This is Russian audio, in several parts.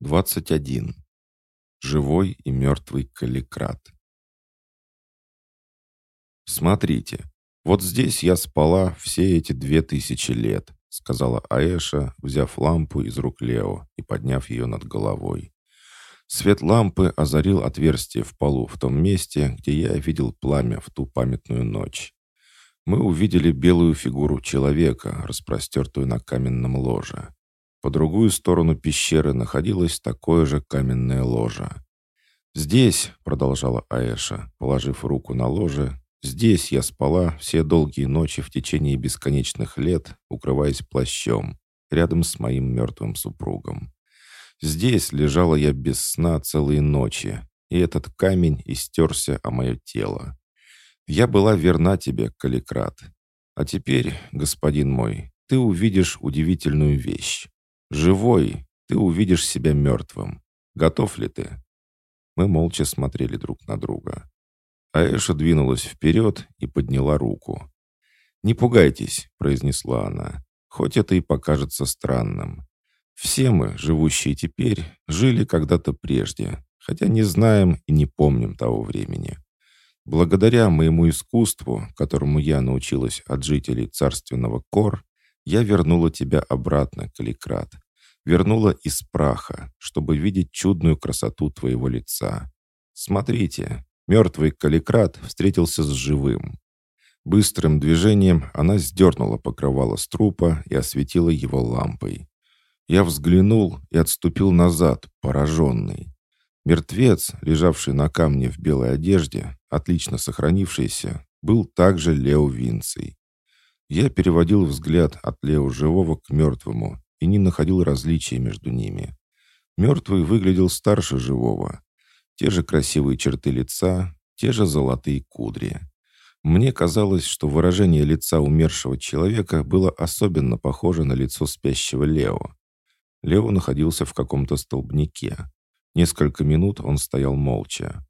21. Живой и мертвый каликрат. «Смотрите, вот здесь я спала все эти две тысячи лет», сказала Аэша, взяв лампу из рук Лео и подняв ее над головой. Свет лампы озарил отверстие в полу в том месте, где я видел пламя в ту памятную ночь. Мы увидели белую фигуру человека, распростертую на каменном ложе. По другую сторону пещеры находилось такое же каменное ложе. «Здесь», — продолжала Аэша, положив руку на ложе, «здесь я спала все долгие ночи в течение бесконечных лет, укрываясь плащом, рядом с моим мертвым супругом. Здесь лежала я без сна целые ночи, и этот камень истерся о мое тело. Я была верна тебе, Каликрат. А теперь, господин мой, ты увидишь удивительную вещь. Живой, ты увидишь себя мертвым. Готов ли ты?» Мы молча смотрели друг на друга. Аэша двинулась вперед и подняла руку. «Не пугайтесь», — произнесла она, — «хоть это и покажется странным. Все мы, живущие теперь, жили когда-то прежде, хотя не знаем и не помним того времени. Благодаря моему искусству, которому я научилась от жителей царственного Кор, я вернула тебя обратно, Каликрат. Вернула из праха, чтобы видеть чудную красоту твоего лица. Смотрите, мертвый Каликрат встретился с живым. Быстрым движением она сдернула покрывало с трупа и осветила его лампой. Я взглянул и отступил назад, пораженный. Мертвец, лежавший на камне в белой одежде, отлично сохранившийся, был также Лео Винций. Я переводил взгляд от Лео живого к мертвому и не находил различия между ними. Мертвый выглядел старше живого. Те же красивые черты лица, те же золотые кудри. Мне казалось, что выражение лица умершего человека было особенно похоже на лицо спящего Лео. Лео находился в каком-то столбнике. Несколько минут он стоял молча.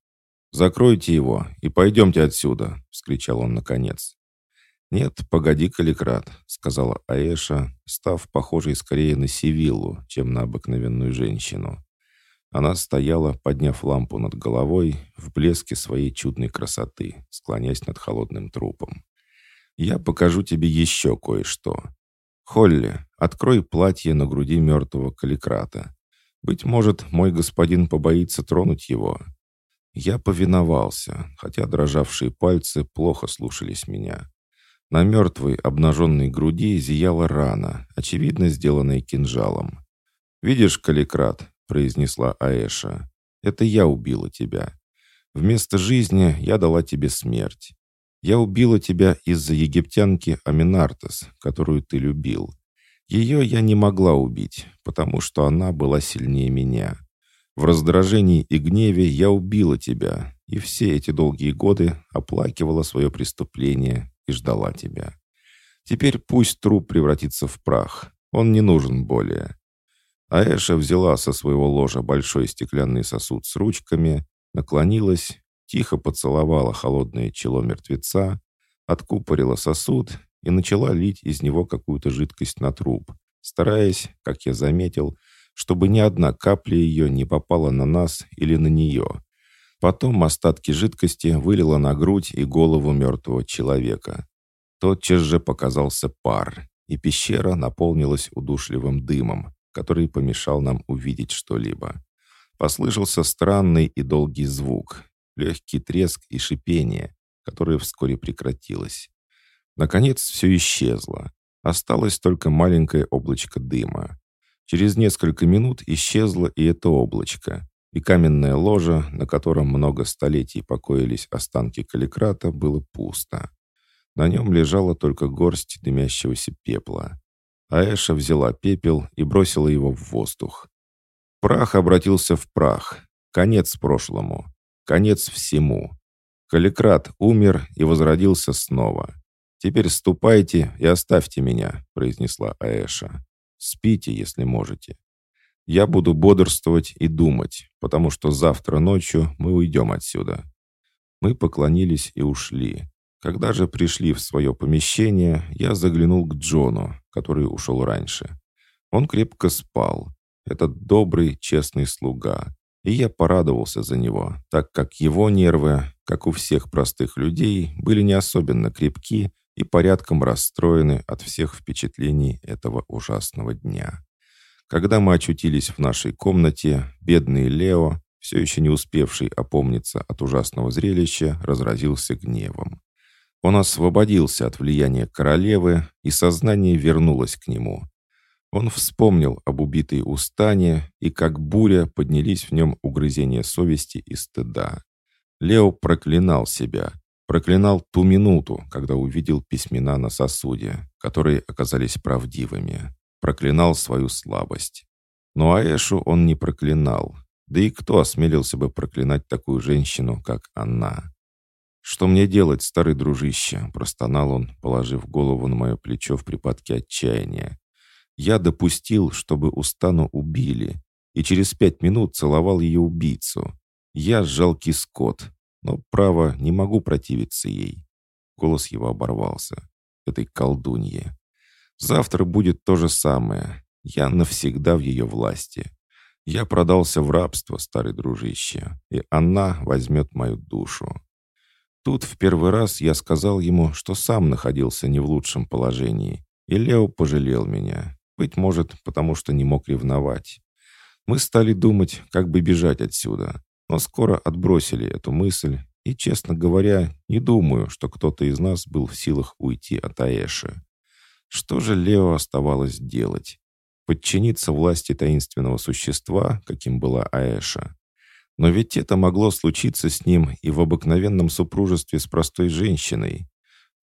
«Закройте его и пойдемте отсюда!» — вскричал он наконец. «Нет, погоди, Каликрат», — сказала Аэша, став похожей скорее на Сивиллу, чем на обыкновенную женщину. Она стояла, подняв лампу над головой, в блеске своей чудной красоты, склоняясь над холодным трупом. «Я покажу тебе еще кое-что. Холли, открой платье на груди мертвого Каликрата. Быть может, мой господин побоится тронуть его». Я повиновался, хотя дрожавшие пальцы плохо слушались меня. На мертвой обнаженной груди зияла рана, очевидно сделанная кинжалом. «Видишь, Каликрат», — произнесла Аэша, — «это я убила тебя. Вместо жизни я дала тебе смерть. Я убила тебя из-за египтянки Аминартес, которую ты любил. Ее я не могла убить, потому что она была сильнее меня. В раздражении и гневе я убила тебя, и все эти долгие годы оплакивала свое преступление и ждала тебя. Теперь пусть труп превратится в прах. Он не нужен более». Аэша взяла со своего ложа большой стеклянный сосуд с ручками, наклонилась, тихо поцеловала холодное чело мертвеца, откупорила сосуд и начала лить из него какую-то жидкость на труп, стараясь, как я заметил, чтобы ни одна капля ее не попала на нас или на нее. Потом остатки жидкости вылила на грудь и голову мертвого человека. Тотчас же показался пар, и пещера наполнилась удушливым дымом, который помешал нам увидеть что-либо. Послышался странный и долгий звук, легкий треск и шипение, которое вскоре прекратилось. Наконец все исчезло. Осталось только маленькое облачко дыма. Через несколько минут исчезло и это облачко, и каменное ложе, на котором много столетий покоились останки каликрата, было пусто. На нем лежала только горсть дымящегося пепла. Аэша взяла пепел и бросила его в воздух. Прах обратился в прах. Конец прошлому. Конец всему. Каликрат умер и возродился снова. «Теперь ступайте и оставьте меня», — произнесла Аэша. «Спите, если можете». Я буду бодрствовать и думать, потому что завтра ночью мы уйдем отсюда». Мы поклонились и ушли. Когда же пришли в свое помещение, я заглянул к Джону, который ушел раньше. Он крепко спал. этот добрый, честный слуга. И я порадовался за него, так как его нервы, как у всех простых людей, были не особенно крепки и порядком расстроены от всех впечатлений этого ужасного дня. Когда мы очутились в нашей комнате, бедный Лео, все еще не успевший опомниться от ужасного зрелища, разразился гневом. Он освободился от влияния королевы, и сознание вернулось к нему. Он вспомнил об убитой Устане, и как буря поднялись в нем угрызения совести и стыда. Лео проклинал себя, проклинал ту минуту, когда увидел письмена на сосуде, которые оказались правдивыми, проклинал свою слабость. Но Аэшу он не проклинал, да и кто осмелился бы проклинать такую женщину, как она? «Что мне делать, старый дружище?» — простонал он, положив голову на мое плечо в припадке отчаяния. «Я допустил, чтобы Устану убили, и через пять минут целовал ее убийцу. Я жалкий скот, но, право, не могу противиться ей». Голос его оборвался. Этой колдунье. «Завтра будет то же самое. Я навсегда в ее власти. Я продался в рабство, старый дружище, и она возьмет мою душу. Тут в первый раз я сказал ему, что сам находился не в лучшем положении, и Лео пожалел меня. Быть может, потому что не мог ревновать. Мы стали думать, как бы бежать отсюда, но скоро отбросили эту мысль, и, честно говоря, не думаю, что кто-то из нас был в силах уйти от Аэши. Что же Лео оставалось делать? Подчиниться власти таинственного существа, каким была Аэша? Но ведь это могло случиться с ним и в обыкновенном супружестве с простой женщиной.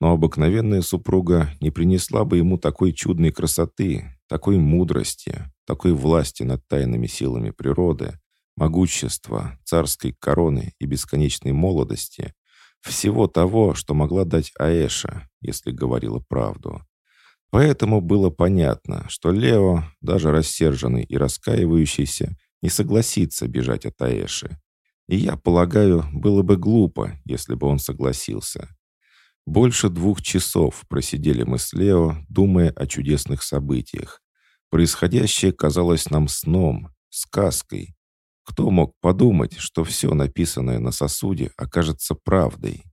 Но обыкновенная супруга не принесла бы ему такой чудной красоты, такой мудрости, такой власти над тайными силами природы, могущества, царской короны и бесконечной молодости, всего того, что могла дать Аэша, если говорила правду. Поэтому было понятно, что Лео, даже рассерженный и раскаивающийся, не согласится бежать от Аэши. И я полагаю, было бы глупо, если бы он согласился. Больше двух часов просидели мы с Лео, думая о чудесных событиях. Происходящее казалось нам сном, сказкой. Кто мог подумать, что все написанное на сосуде окажется правдой?